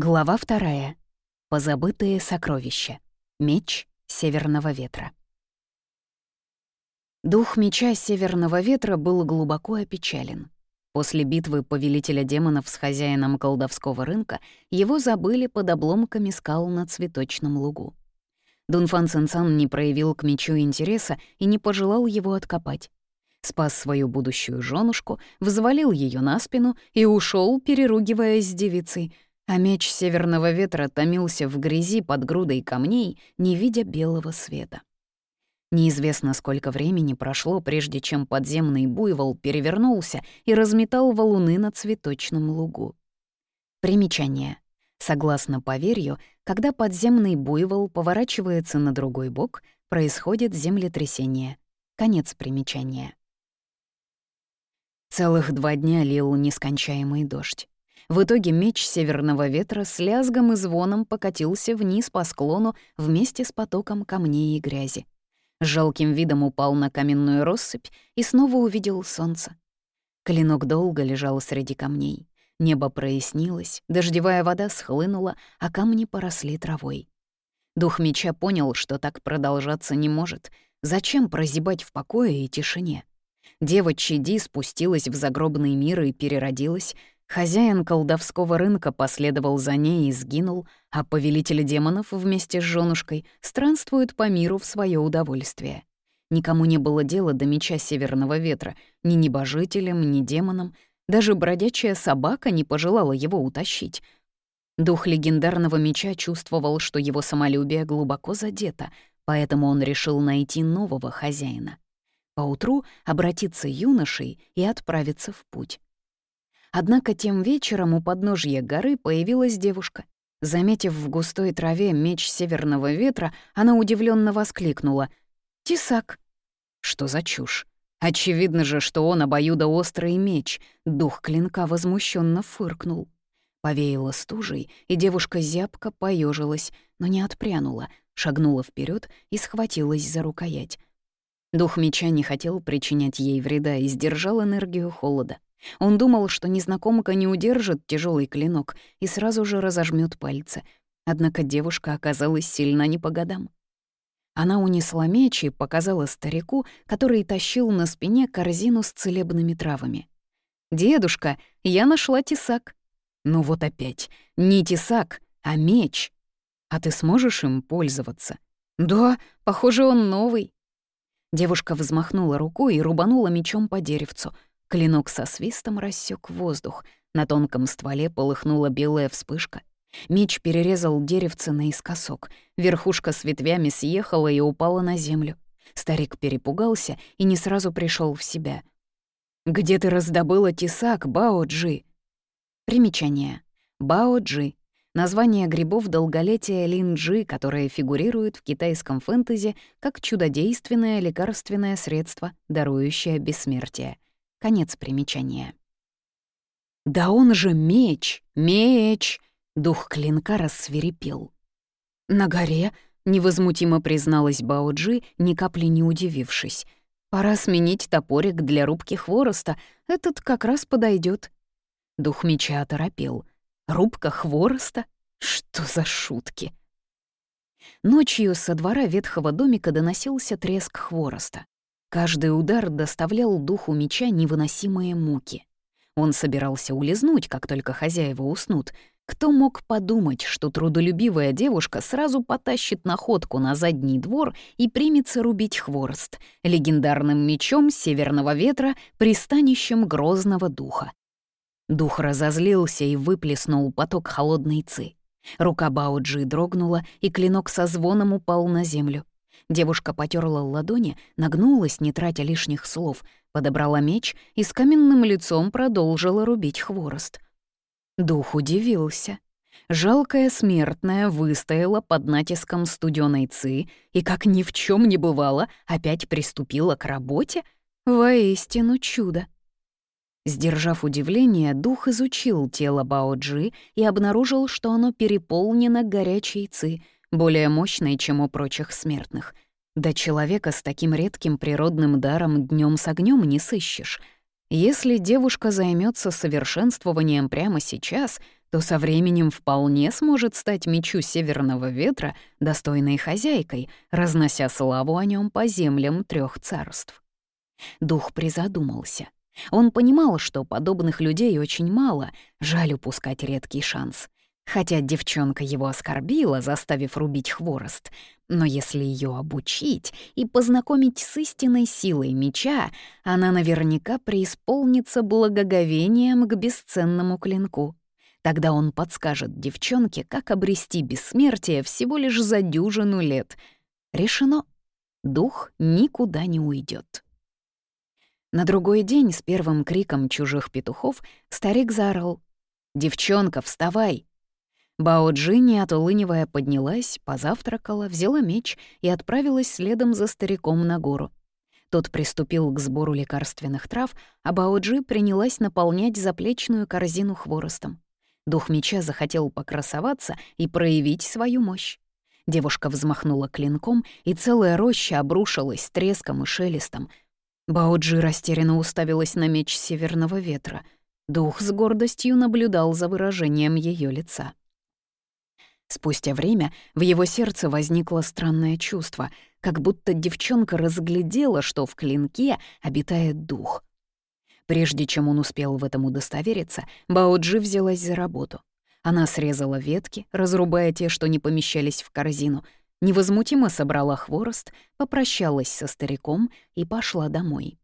Глава вторая. Позабытые сокровища. Меч северного ветра. Дух меча северного ветра был глубоко опечален. После битвы повелителя демонов с хозяином колдовского рынка его забыли под обломками скал на цветочном лугу. Дунфан Цинцан не проявил к мечу интереса и не пожелал его откопать. Спас свою будущую женушку, взвалил ее на спину и ушел, переругиваясь с девицей — а меч северного ветра томился в грязи под грудой камней, не видя белого света. Неизвестно, сколько времени прошло, прежде чем подземный буйвол перевернулся и разметал валуны на цветочном лугу. Примечание. Согласно поверью, когда подземный буйвол поворачивается на другой бок, происходит землетрясение. Конец примечания. Целых два дня лил нескончаемый дождь. В итоге меч северного ветра с лязгом и звоном покатился вниз по склону вместе с потоком камней и грязи. Жалким видом упал на каменную россыпь и снова увидел солнце. Клинок долго лежал среди камней. Небо прояснилось, дождевая вода схлынула, а камни поросли травой. Дух меча понял, что так продолжаться не может. Зачем прозябать в покое и тишине? Дева Чиди спустилась в загробный мир и переродилась, Хозяин колдовского рынка последовал за ней и сгинул, а повелитель демонов вместе с женушкой странствуют по миру в свое удовольствие. Никому не было дела до меча Северного Ветра, ни небожителям, ни демонам. Даже бродячая собака не пожелала его утащить. Дух легендарного меча чувствовал, что его самолюбие глубоко задето, поэтому он решил найти нового хозяина. Поутру обратиться юношей и отправиться в путь. Однако тем вечером у подножья горы появилась девушка. Заметив в густой траве меч северного ветра, она удивленно воскликнула. «Тесак!» Что за чушь? Очевидно же, что он обоюдоострый меч. Дух клинка возмущенно фыркнул. Повеяло стужей, и девушка зябко поежилась, но не отпрянула, шагнула вперед и схватилась за рукоять. Дух меча не хотел причинять ей вреда и сдержал энергию холода. Он думал, что незнакомка не удержит тяжелый клинок и сразу же разожмет пальцы. Однако девушка оказалась сильна не по годам. Она унесла меч и показала старику, который тащил на спине корзину с целебными травами. «Дедушка, я нашла тесак». «Ну вот опять, не тесак, а меч. А ты сможешь им пользоваться?» «Да, похоже, он новый». Девушка взмахнула рукой и рубанула мечом по деревцу — Клинок со свистом рассек воздух. На тонком стволе полыхнула белая вспышка. Меч перерезал деревце наискосок. Верхушка с ветвями съехала и упала на землю. Старик перепугался и не сразу пришел в себя. «Где ты раздобыла тесак, Бао-Джи?» Примечание. Бао-Джи — название грибов долголетия линджи, которые фигурируют в китайском фэнтези как чудодейственное лекарственное средство, дарующее бессмертие — Конец примечания. «Да он же меч! Меч!» Дух клинка рассверепел. «На горе», — невозмутимо призналась Баоджи, ни капли не удивившись. «Пора сменить топорик для рубки хвороста, этот как раз подойдет. Дух меча оторопел. «Рубка хвороста? Что за шутки?» Ночью со двора ветхого домика доносился треск хвороста. Каждый удар доставлял духу меча невыносимые муки. Он собирался улизнуть, как только хозяева уснут. Кто мог подумать, что трудолюбивая девушка сразу потащит находку на задний двор и примется рубить хворост, легендарным мечом северного ветра, пристанищем грозного духа. Дух разозлился и выплеснул поток холодной ци. Рука Бауджи дрогнула, и клинок со звоном упал на землю. Девушка потерла ладони, нагнулась, не тратя лишних слов, подобрала меч и с каменным лицом продолжила рубить хворост. Дух удивился. Жалкая смертная выстояла под натиском студеной ци и, как ни в чем не бывало, опять приступила к работе? Воистину чудо. Сдержав удивление, дух изучил тело Баоджи и обнаружил, что оно переполнено горячей ци — более мощной, чем у прочих смертных. Да человека с таким редким природным даром днем с огнем не сыщешь. Если девушка займется совершенствованием прямо сейчас, то со временем вполне сможет стать мечу Северного Ветра достойной хозяйкой, разнося славу о нем по землям трех царств. Дух призадумался. Он понимал, что подобных людей очень мало, жаль упускать редкий шанс. Хотя девчонка его оскорбила, заставив рубить хворост, но если ее обучить и познакомить с истинной силой меча, она наверняка преисполнится благоговением к бесценному клинку. Тогда он подскажет девчонке, как обрести бессмертие всего лишь за дюжину лет. Решено. Дух никуда не уйдет. На другой день с первым криком чужих петухов старик заорал. «Девчонка, вставай! Бао-Джи, не отлынивая, поднялась, позавтракала, взяла меч и отправилась следом за стариком на гору. Тот приступил к сбору лекарственных трав, а Бао-Джи принялась наполнять заплечную корзину хворостом. Дух меча захотел покрасоваться и проявить свою мощь. Девушка взмахнула клинком, и целая роща обрушилась треском и шелестом. Баоджи растерянно уставилась на меч северного ветра. Дух с гордостью наблюдал за выражением ее лица. Спустя время в его сердце возникло странное чувство, как будто девчонка разглядела, что в клинке обитает дух. Прежде чем он успел в этом удостовериться, Баоджи взялась за работу. Она срезала ветки, разрубая те, что не помещались в корзину, невозмутимо собрала хворост, попрощалась со стариком и пошла домой.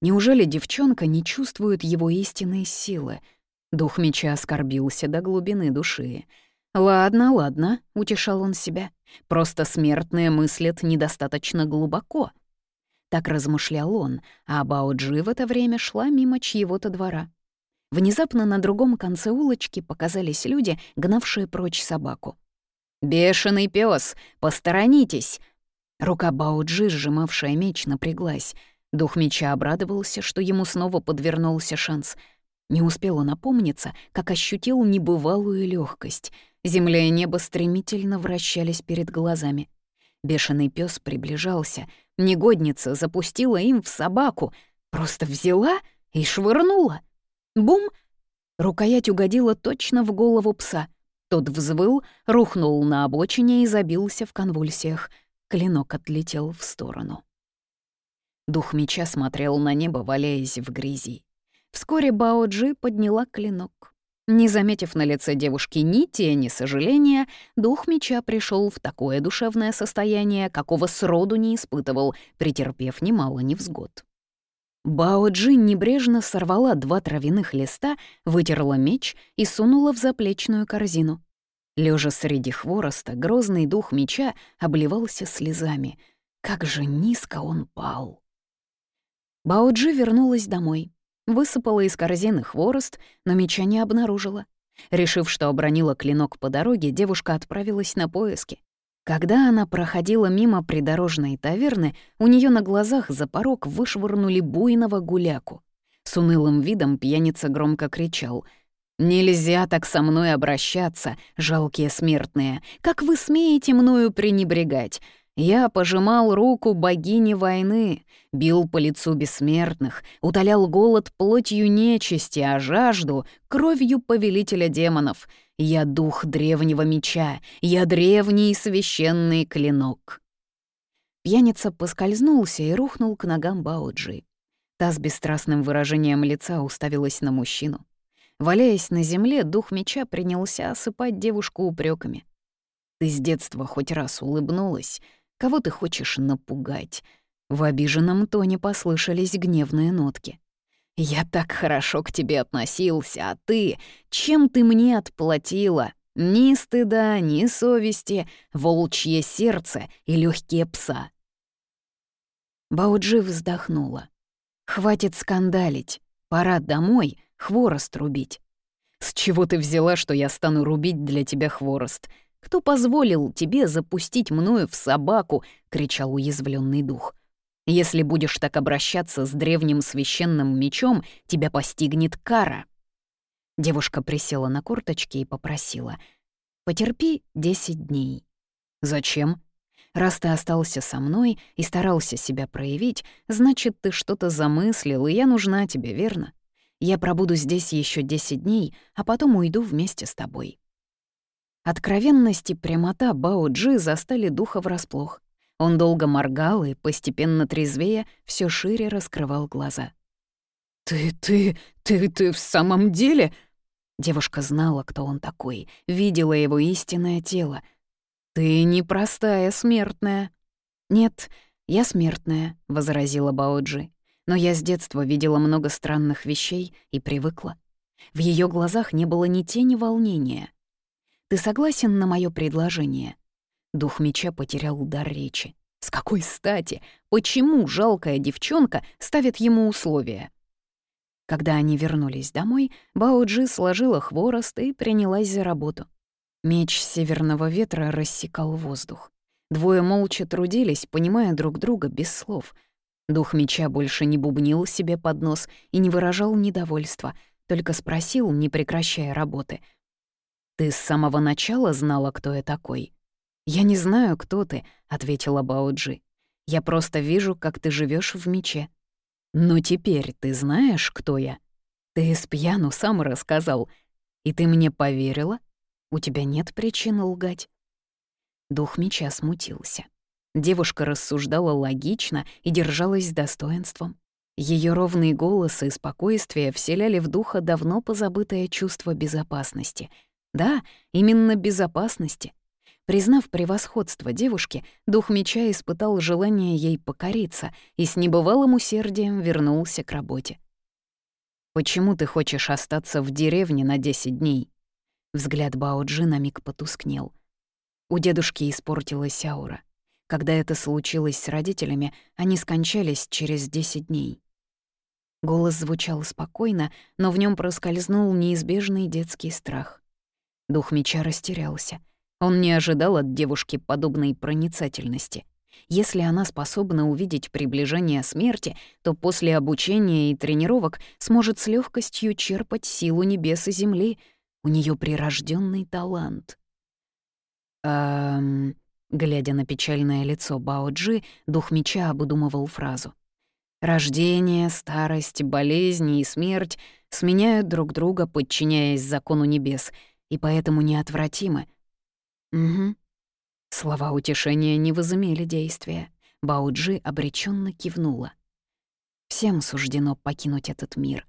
Неужели девчонка не чувствует его истинной силы? Дух меча оскорбился до глубины души — «Ладно, ладно», — утешал он себя. «Просто смертные мыслят недостаточно глубоко». Так размышлял он, а Баоджи в это время шла мимо чьего-то двора. Внезапно на другом конце улочки показались люди, гнавшие прочь собаку. «Бешеный пес, Посторонитесь!» Рука Баоджи, сжимавшая меч, напряглась. Дух меча обрадовался, что ему снова подвернулся шанс. Не успел он опомниться, как ощутил небывалую легкость — Земля и небо стремительно вращались перед глазами. Бешеный пес приближался. Негодница запустила им в собаку. Просто взяла и швырнула. Бум! Рукоять угодила точно в голову пса. Тот взвыл, рухнул на обочине и забился в конвульсиях. Клинок отлетел в сторону. Дух меча смотрел на небо, валяясь в грязи. Вскоре Баоджи подняла клинок. Не заметив на лице девушки ни тени сожаления, дух меча пришел в такое душевное состояние, какого сроду не испытывал, претерпев немало невзгод. Бао Джин небрежно сорвала два травяных листа, вытерла меч и сунула в заплечную корзину. Лежа среди хвороста, грозный дух меча обливался слезами. Как же низко он пал! Баоджи вернулась домой. Высыпала из корзины хворост, но меча не обнаружила. Решив, что обронила клинок по дороге, девушка отправилась на поиски. Когда она проходила мимо придорожной таверны, у нее на глазах за порог вышвырнули буйного гуляку. С унылым видом пьяница громко кричал — «Нельзя так со мной обращаться, жалкие смертные! Как вы смеете мною пренебрегать? Я пожимал руку богини войны, бил по лицу бессмертных, утолял голод плотью нечисти, а жажду — кровью повелителя демонов. Я дух древнего меча, я древний священный клинок. Пьяница поскользнулся и рухнул к ногам Бауджи. Та с бесстрастным выражением лица уставилась на мужчину. Валяясь на земле, дух меча принялся осыпать девушку упреками. «Ты с детства хоть раз улыбнулась?» Кого ты хочешь напугать?» В обиженном тоне послышались гневные нотки. «Я так хорошо к тебе относился, а ты... Чем ты мне отплатила? Ни стыда, ни совести, волчье сердце и легкие пса». Бауджи вздохнула. «Хватит скандалить. Пора домой, хворост рубить». «С чего ты взяла, что я стану рубить для тебя хворост? «Кто позволил тебе запустить мною в собаку?» — кричал уязвленный дух. «Если будешь так обращаться с древним священным мечом, тебя постигнет кара». Девушка присела на корточки и попросила. «Потерпи десять дней». «Зачем?» «Раз ты остался со мной и старался себя проявить, значит, ты что-то замыслил, и я нужна тебе, верно? Я пробуду здесь еще 10 дней, а потом уйду вместе с тобой». Откровенность и прямота Бао Джи застали духа врасплох. Он долго моргал и, постепенно трезвея, все шире раскрывал глаза. «Ты, ты, ты, ты в самом деле...» Девушка знала, кто он такой, видела его истинное тело. «Ты непростая смертная». «Нет, я смертная», — возразила Баоджи. «Но я с детства видела много странных вещей и привыкла. В ее глазах не было ни тени волнения. Ты согласен на мое предложение?» Дух меча потерял дар речи. С какой стати? Почему жалкая девчонка ставит ему условия? Когда они вернулись домой, Баоджи сложила хворост и принялась за работу. Меч северного ветра рассекал воздух. Двое молча трудились, понимая друг друга без слов. Дух меча больше не бубнил себе под нос и не выражал недовольства, только спросил, не прекращая работы. «Ты с самого начала знала, кто я такой?» «Я не знаю, кто ты», — ответила Баоджи. «Я просто вижу, как ты живешь в мече». «Но теперь ты знаешь, кто я?» «Ты с пьяну сам рассказал. И ты мне поверила? У тебя нет причин лгать». Дух меча смутился. Девушка рассуждала логично и держалась с достоинством. Ее ровный голос и спокойствие вселяли в духа давно позабытое чувство безопасности. Да, именно безопасности — Признав превосходство девушки, дух меча испытал желание ей покориться и с небывалым усердием вернулся к работе. «Почему ты хочешь остаться в деревне на 10 дней?» Взгляд Баоджи на миг потускнел. У дедушки испортилась аура. Когда это случилось с родителями, они скончались через 10 дней. Голос звучал спокойно, но в нем проскользнул неизбежный детский страх. Дух меча растерялся — он не ожидал от девушки подобной проницательности. Если она способна увидеть приближение смерти, то после обучения и тренировок сможет с легкостью черпать силу небес и земли. У нее прирожденный талант. Эм... Глядя на печальное лицо Баоджи, дух меча обдумывал фразу. «Рождение, старость, болезни и смерть сменяют друг друга, подчиняясь закону небес, и поэтому неотвратимы, «Угу». Слова утешения не возымели действия. Бауджи обреченно кивнула. Всем суждено покинуть этот мир.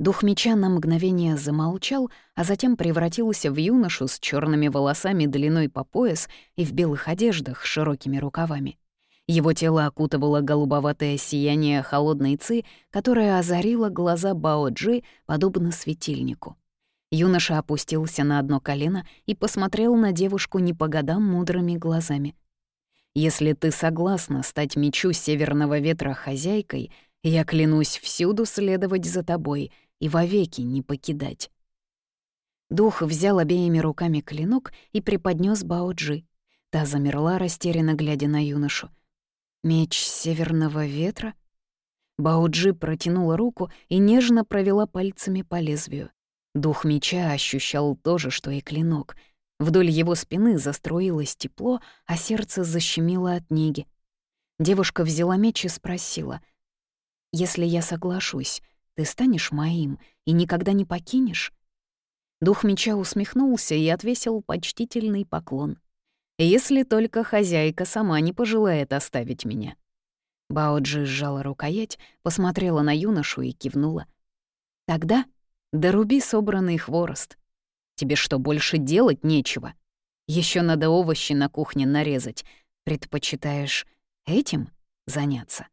Дух меча на мгновение замолчал, а затем превратился в юношу с черными волосами длиной по пояс и в белых одеждах с широкими рукавами. Его тело окутывало голубоватое сияние холодной ци, которое озарило глаза Баоджи, подобно светильнику. Юноша опустился на одно колено и посмотрел на девушку не по годам мудрыми глазами. «Если ты согласна стать мечу северного ветра хозяйкой, я клянусь всюду следовать за тобой и вовеки не покидать». Дух взял обеими руками клинок и преподнес Баоджи. Та замерла, растерянно глядя на юношу. «Меч северного ветра?» Бауджи протянула руку и нежно провела пальцами по лезвию. Дух меча ощущал то же, что и клинок. Вдоль его спины застроилось тепло, а сердце защемило от неги. Девушка взяла меч и спросила, «Если я соглашусь, ты станешь моим и никогда не покинешь?» Дух меча усмехнулся и отвесил почтительный поклон. «Если только хозяйка сама не пожелает оставить меня». Баоджи сжала рукоять, посмотрела на юношу и кивнула. «Тогда да руби собранный хворост. Тебе что, больше делать нечего? Еще надо овощи на кухне нарезать. Предпочитаешь этим заняться?